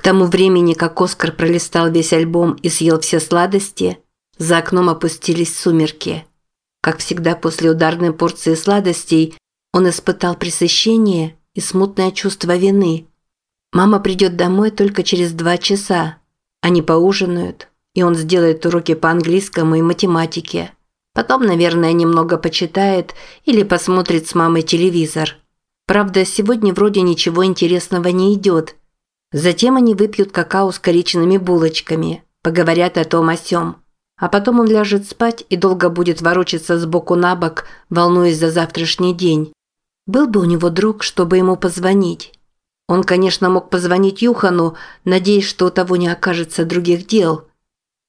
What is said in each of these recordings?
тому времени, как Оскар пролистал весь альбом и съел все сладости, за окном опустились сумерки. Как всегда после ударной порции сладостей, он испытал пресыщение и смутное чувство вины. Мама придет домой только через два часа. Они поужинают, и он сделает уроки по английскому и математике. Потом, наверное, немного почитает или посмотрит с мамой телевизор. Правда, сегодня вроде ничего интересного не идет. Затем они выпьют какао с коричневыми булочками, поговорят о том о сём. А потом он ляжет спать и долго будет ворочаться с боку на бок, волнуясь за завтрашний день. Был бы у него друг, чтобы ему позвонить. Он, конечно, мог позвонить Юхану, надеясь, что у того не окажется других дел –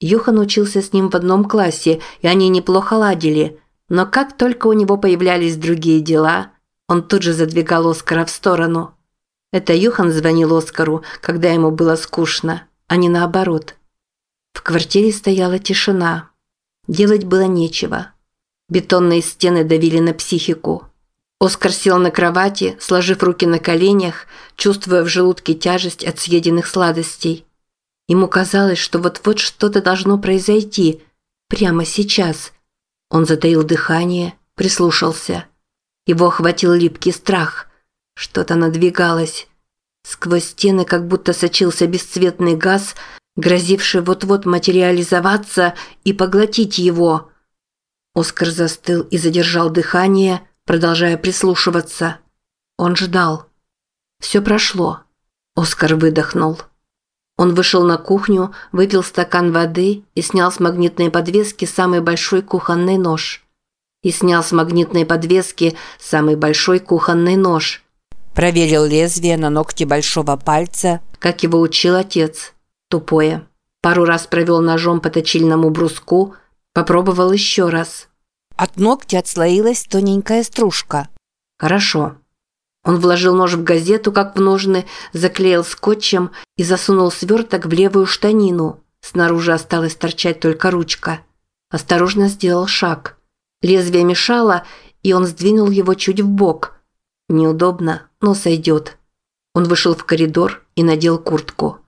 Юхан учился с ним в одном классе, и они неплохо ладили. Но как только у него появлялись другие дела, он тут же задвигал Оскара в сторону. Это Юхан звонил Оскару, когда ему было скучно, а не наоборот. В квартире стояла тишина. Делать было нечего. Бетонные стены давили на психику. Оскар сел на кровати, сложив руки на коленях, чувствуя в желудке тяжесть от съеденных сладостей. Ему казалось, что вот-вот что-то должно произойти. Прямо сейчас. Он затаил дыхание, прислушался. Его охватил липкий страх. Что-то надвигалось. Сквозь стены как будто сочился бесцветный газ, грозивший вот-вот материализоваться и поглотить его. Оскар застыл и задержал дыхание, продолжая прислушиваться. Он ждал. Все прошло. Оскар выдохнул. Он вышел на кухню, выпил стакан воды и снял с магнитной подвески самый большой кухонный нож. И снял с магнитной подвески самый большой кухонный нож. Проверил лезвие на ногте большого пальца, как его учил отец. Тупое. Пару раз провел ножом по точильному бруску, попробовал еще раз. От ногтя отслоилась тоненькая стружка. Хорошо. Он вложил нож в газету, как в ножны, заклеил скотчем и засунул сверток в левую штанину. Снаружи осталась торчать только ручка. Осторожно сделал шаг. Лезвие мешало, и он сдвинул его чуть в бок. Неудобно, но сойдет. Он вышел в коридор и надел куртку.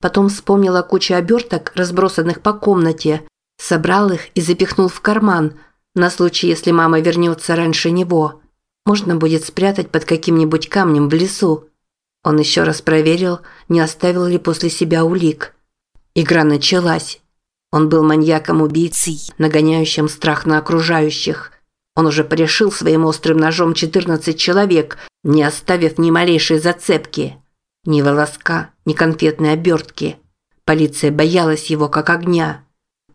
Потом вспомнил о куче оберток, разбросанных по комнате, собрал их и запихнул в карман, на случай, если мама вернется раньше него. Можно будет спрятать под каким-нибудь камнем в лесу. Он еще раз проверил, не оставил ли после себя улик. Игра началась. Он был маньяком-убийцей, нагоняющим страх на окружающих. Он уже порешил своим острым ножом 14 человек, не оставив ни малейшей зацепки. Ни волоска, ни конфетной обертки. Полиция боялась его как огня.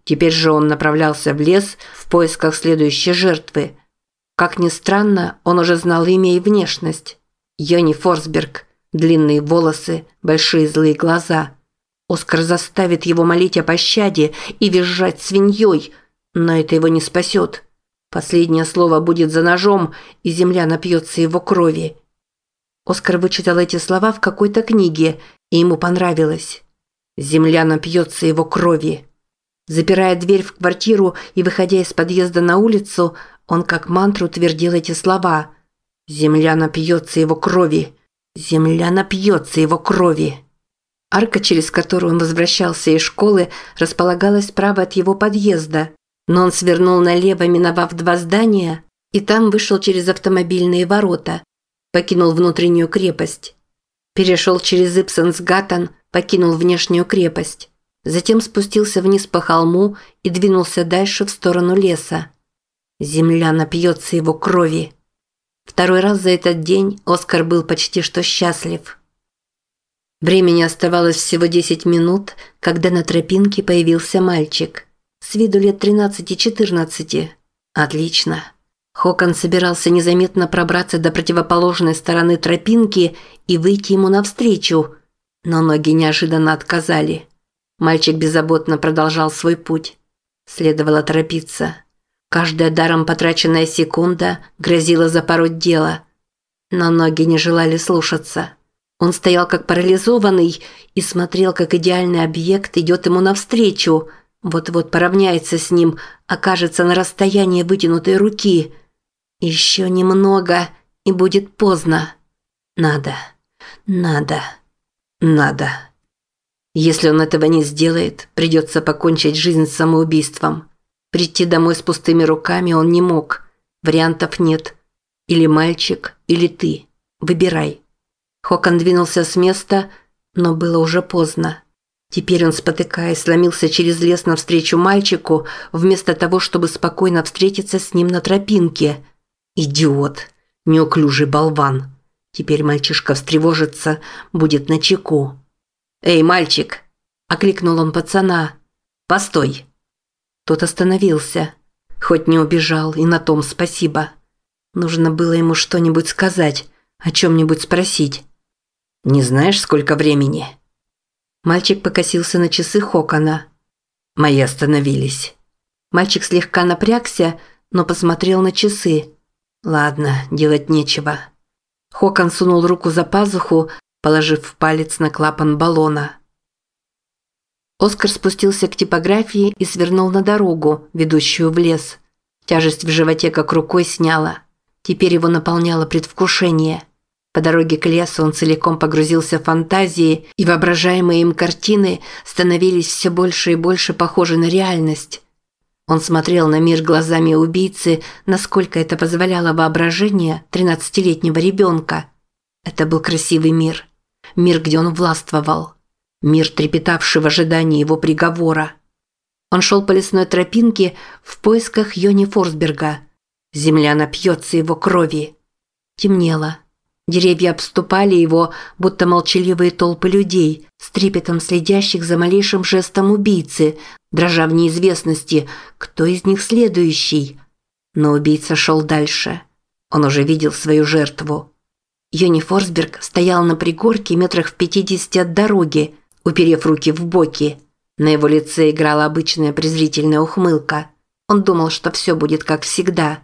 Теперь же он направлялся в лес в поисках следующей жертвы – как ни странно, он уже знал имя и внешность. Йони Форсберг. Длинные волосы, большие злые глаза. Оскар заставит его молить о пощаде и визжать свиньей, но это его не спасет. Последнее слово будет за ножом, и земля напьется его крови. Оскар вычитал эти слова в какой-то книге, и ему понравилось. Земля напьется его крови. Запирая дверь в квартиру и выходя из подъезда на улицу, он как мантру твердил эти слова. «Земля напьется его крови! Земля напьется его крови!» Арка, через которую он возвращался из школы, располагалась справа от его подъезда, но он свернул налево, миновав два здания, и там вышел через автомобильные ворота, покинул внутреннюю крепость. Перешел через Ипсенсгаттен, покинул внешнюю крепость. Затем спустился вниз по холму и двинулся дальше в сторону леса. Земля напьется его крови. Второй раз за этот день Оскар был почти что счастлив. Времени оставалось всего 10 минут, когда на тропинке появился мальчик. С виду лет 13-14. Отлично. Хокон собирался незаметно пробраться до противоположной стороны тропинки и выйти ему навстречу, но ноги неожиданно отказали. Мальчик беззаботно продолжал свой путь. Следовало торопиться. Каждая даром потраченная секунда грозила запороть дело. Но ноги не желали слушаться. Он стоял как парализованный и смотрел, как идеальный объект идет ему навстречу, вот-вот поравняется с ним, окажется на расстоянии вытянутой руки. Еще немного, и будет поздно. Надо, надо, надо. Если он этого не сделает, придется покончить жизнь самоубийством. Прийти домой с пустыми руками он не мог. Вариантов нет. Или мальчик, или ты. Выбирай. Хокон двинулся с места, но было уже поздно. Теперь он, спотыкаясь, сломился через лес навстречу мальчику, вместо того, чтобы спокойно встретиться с ним на тропинке. Идиот. Неуклюжий болван. Теперь мальчишка встревожится, будет на чеку. «Эй, мальчик!» – окликнул он пацана. «Постой!» Тот остановился. Хоть не убежал, и на том спасибо. Нужно было ему что-нибудь сказать, о чем-нибудь спросить. «Не знаешь, сколько времени?» Мальчик покосился на часы Хокона. «Мои остановились». Мальчик слегка напрягся, но посмотрел на часы. «Ладно, делать нечего». Хокон сунул руку за пазуху, положив палец на клапан баллона. Оскар спустился к типографии и свернул на дорогу, ведущую в лес. Тяжесть в животе как рукой сняла. Теперь его наполняло предвкушение. По дороге к лесу он целиком погрузился в фантазии, и воображаемые им картины становились все больше и больше похожи на реальность. Он смотрел на мир глазами убийцы, насколько это позволяло воображение тринадцатилетнего ребенка. Это был красивый мир мир, где он властвовал, мир, трепетавший в ожидании его приговора. Он шел по лесной тропинке в поисках Йони Форсберга. Земля напьется его крови. Темнело. Деревья обступали его, будто молчаливые толпы людей, с трепетом следящих за малейшим жестом убийцы, дрожа в неизвестности, кто из них следующий. Но убийца шел дальше. Он уже видел свою жертву. Йони Форсберг стоял на пригорке метрах в пятидесяти от дороги, уперев руки в боки. На его лице играла обычная презрительная ухмылка. Он думал, что все будет как всегда.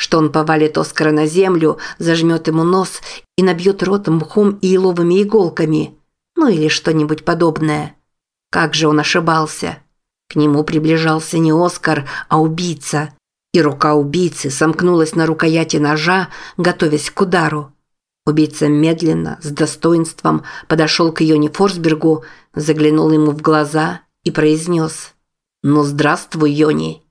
Что он повалит Оскара на землю, зажмет ему нос и набьет рот мхом и еловыми иголками. Ну или что-нибудь подобное. Как же он ошибался. К нему приближался не Оскар, а убийца. И рука убийцы сомкнулась на рукояти ножа, готовясь к удару. Убийца медленно, с достоинством подошел к Йоне Форсбергу, заглянул ему в глаза и произнес «Ну, здравствуй, Йони!»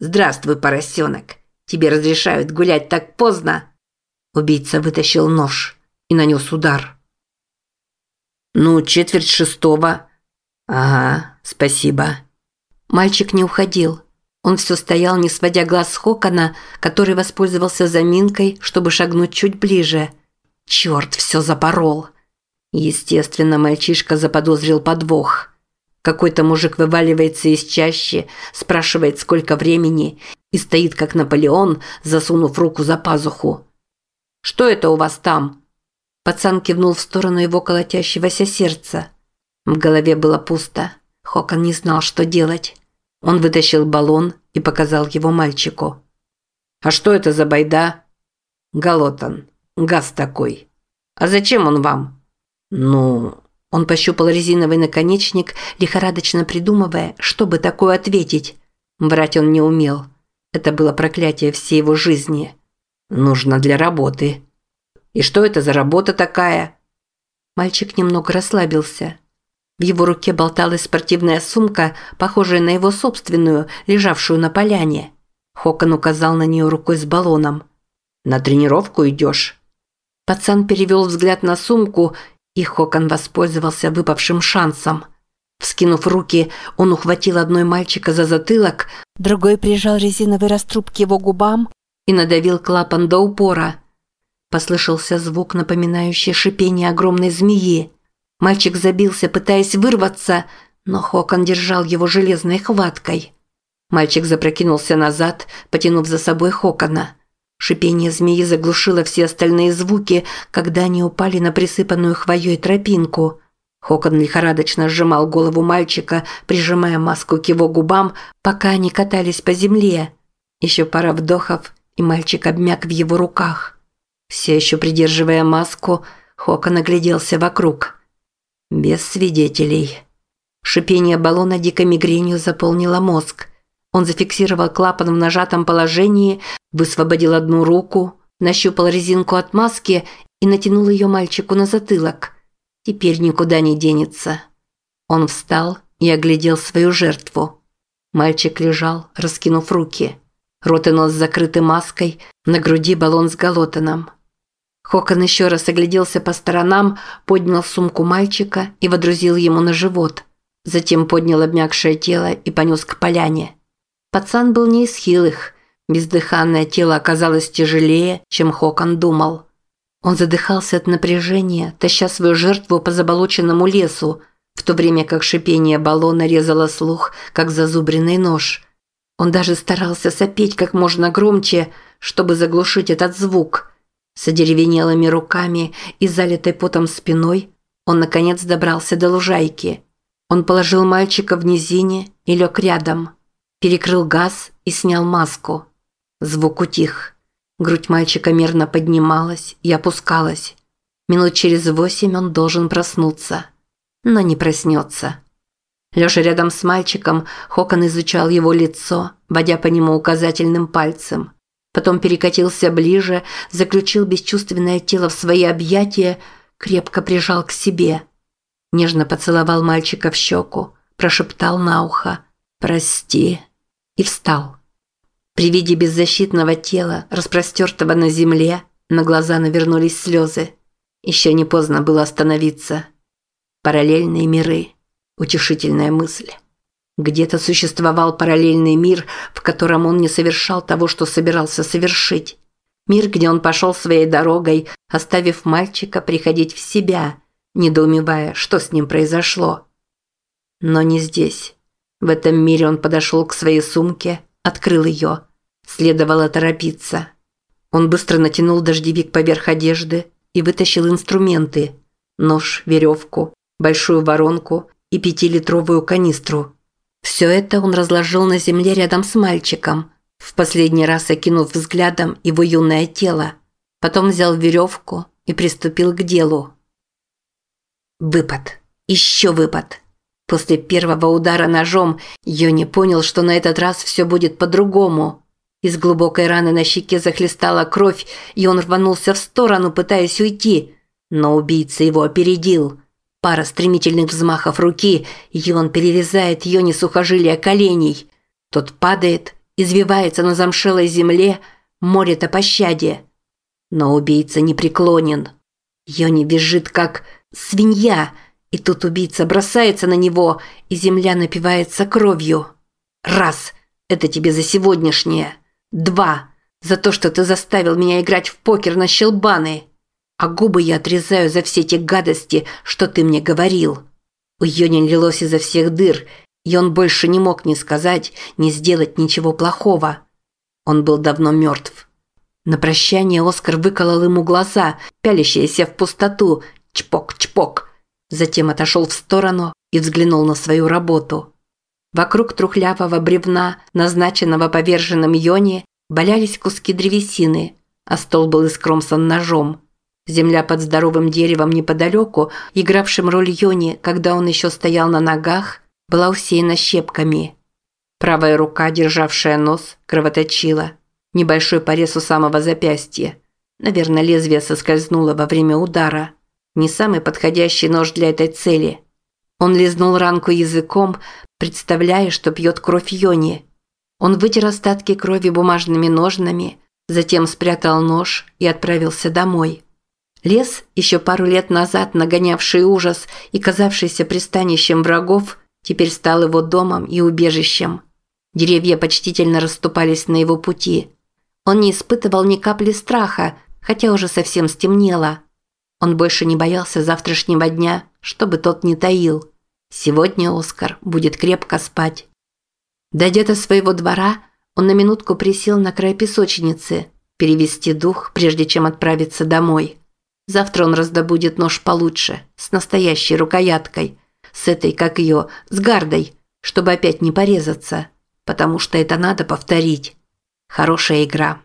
«Здравствуй, поросенок! Тебе разрешают гулять так поздно!» Убийца вытащил нож и нанес удар. «Ну, четверть шестого». «Ага, спасибо». Мальчик не уходил. Он все стоял, не сводя глаз с Хокона, который воспользовался заминкой, чтобы шагнуть чуть ближе – Черт, все запорол. Естественно, мальчишка заподозрил подвох. Какой-то мужик вываливается из чащи, спрашивает, сколько времени, и стоит, как Наполеон, засунув руку за пазуху. «Что это у вас там?» Пацан кивнул в сторону его колотящегося сердца. В голове было пусто. Хокон не знал, что делать. Он вытащил баллон и показал его мальчику. «А что это за байда?» «Галотан», Газ такой. А зачем он вам? Ну, он пощупал резиновый наконечник, лихорадочно придумывая, чтобы такое ответить. Врать он не умел. Это было проклятие всей его жизни. Нужно для работы. И что это за работа такая? Мальчик немного расслабился. В его руке болталась спортивная сумка, похожая на его собственную, лежавшую на поляне. Хокон указал на нее рукой с баллоном. «На тренировку идешь?» Пацан перевел взгляд на сумку, и Хокон воспользовался выпавшим шансом. Вскинув руки, он ухватил одной мальчика за затылок, другой прижал резиновый раструб к его губам и надавил клапан до упора. Послышался звук, напоминающий шипение огромной змеи. Мальчик забился, пытаясь вырваться, но Хокон держал его железной хваткой. Мальчик запрокинулся назад, потянув за собой Хокона. Шипение змеи заглушило все остальные звуки, когда они упали на присыпанную хвоей тропинку. Хокон лихорадочно сжимал голову мальчика, прижимая маску к его губам, пока они катались по земле. Еще пара вдохов, и мальчик обмяк в его руках. Все еще придерживая маску, Хокон огляделся вокруг. Без свидетелей. Шипение баллона дикой мигренью заполнило мозг. Он зафиксировал клапан в нажатом положении, высвободил одну руку, нащупал резинку от маски и натянул ее мальчику на затылок. Теперь никуда не денется. Он встал и оглядел свою жертву. Мальчик лежал, раскинув руки. Рот и нос закрыты маской, на груди баллон с галотаном. Хокон еще раз огляделся по сторонам, поднял сумку мальчика и водрузил ему на живот. Затем поднял обмякшее тело и понес к поляне. Пацан был не из хилых. Бездыханное тело оказалось тяжелее, чем Хокон думал. Он задыхался от напряжения, таща свою жертву по заболоченному лесу, в то время как шипение баллона резало слух, как зазубренный нож. Он даже старался сопеть как можно громче, чтобы заглушить этот звук. С одеревенелыми руками и залитой потом спиной он наконец добрался до лужайки. Он положил мальчика в низине и лег рядом. Перекрыл газ и снял маску. Звук утих. Грудь мальчика мерно поднималась и опускалась. Минут через восемь он должен проснуться но не проснется. Лежа рядом с мальчиком, Хокон изучал его лицо, водя по нему указательным пальцем. Потом перекатился ближе, заключил бесчувственное тело в свои объятия, крепко прижал к себе. Нежно поцеловал мальчика в щеку, прошептал на ухо «Прости» и встал. При виде беззащитного тела, распростертого на земле, на глаза навернулись слезы. Еще не поздно было остановиться. Параллельные миры. Утешительная мысль. Где-то существовал параллельный мир, в котором он не совершал того, что собирался совершить. Мир, где он пошел своей дорогой, оставив мальчика приходить в себя, недоумевая, что с ним произошло. Но не здесь. В этом мире он подошел к своей сумке, открыл ее. Следовало торопиться. Он быстро натянул дождевик поверх одежды и вытащил инструменты – нож, веревку, большую воронку и пятилитровую канистру. Все это он разложил на земле рядом с мальчиком, в последний раз окинув взглядом его юное тело. Потом взял веревку и приступил к делу. Выпад. Еще выпад. После первого удара ножом Йони понял, что на этот раз все будет по-другому. Из глубокой раны на щеке захлестала кровь, и он рванулся в сторону, пытаясь уйти. Но убийца его опередил. Пара стремительных взмахов руки, и он перерезает Йони сухожилия коленей. Тот падает, извивается на замшелой земле, молит о пощаде. Но убийца не преклонен. Йони бежит, как свинья, и тут убийца бросается на него, и земля напивается кровью. Раз – это тебе за сегодняшнее. Два – за то, что ты заставил меня играть в покер на щелбаны а губы я отрезаю за все те гадости, что ты мне говорил». У Йони лилось изо всех дыр, и он больше не мог ни сказать, ни сделать ничего плохого. Он был давно мертв. На прощание Оскар выколол ему глаза, пялящиеся в пустоту. Чпок-чпок. Затем отошел в сторону и взглянул на свою работу. Вокруг трухлявого бревна, назначенного поверженным Йони, валялись куски древесины, а стол был искромсан ножом. Земля под здоровым деревом неподалеку, игравшим роль Йони, когда он еще стоял на ногах, была усеяна щепками. Правая рука, державшая нос, кровоточила. Небольшой порез у самого запястья. Наверное, лезвие соскользнуло во время удара. Не самый подходящий нож для этой цели. Он лизнул ранку языком, представляя, что пьет кровь Йони. Он вытер остатки крови бумажными ножнами, затем спрятал нож и отправился домой. Лес, еще пару лет назад нагонявший ужас и казавшийся пристанищем врагов, теперь стал его домом и убежищем. Деревья почтительно расступались на его пути. Он не испытывал ни капли страха, хотя уже совсем стемнело. Он больше не боялся завтрашнего дня, чтобы тот не таил. Сегодня Оскар будет крепко спать. Дойдя до своего двора, он на минутку присел на край песочницы, перевести дух, прежде чем отправиться домой. Завтра он раздобудет нож получше, с настоящей рукояткой, с этой, как ее, с гардой, чтобы опять не порезаться, потому что это надо повторить. Хорошая игра.